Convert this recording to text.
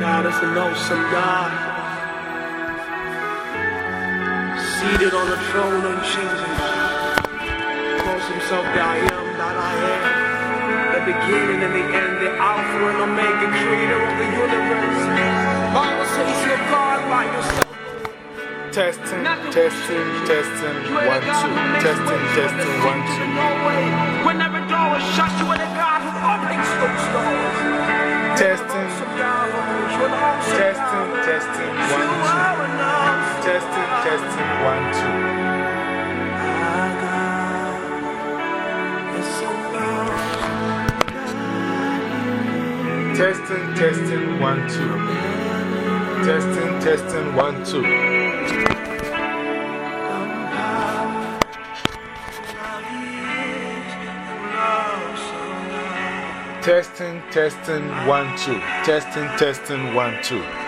God is an awesome God. Seated on a throne unchanging. Calls himself the I am that I am. The beginning and the end, the Alpha and Omega, creator of the universe. Bible says you're God by yourself. Testing, testing, testing, one, two. Testing, testing, one, two. When every door is shut, you are the God who opens those doors. Testing, testing, testing, one, two. Testing, testing, one, two. Testing, testing, one, two. Testing, testing, one, two. Testing, testing, one, two. Testing, testing, one, two.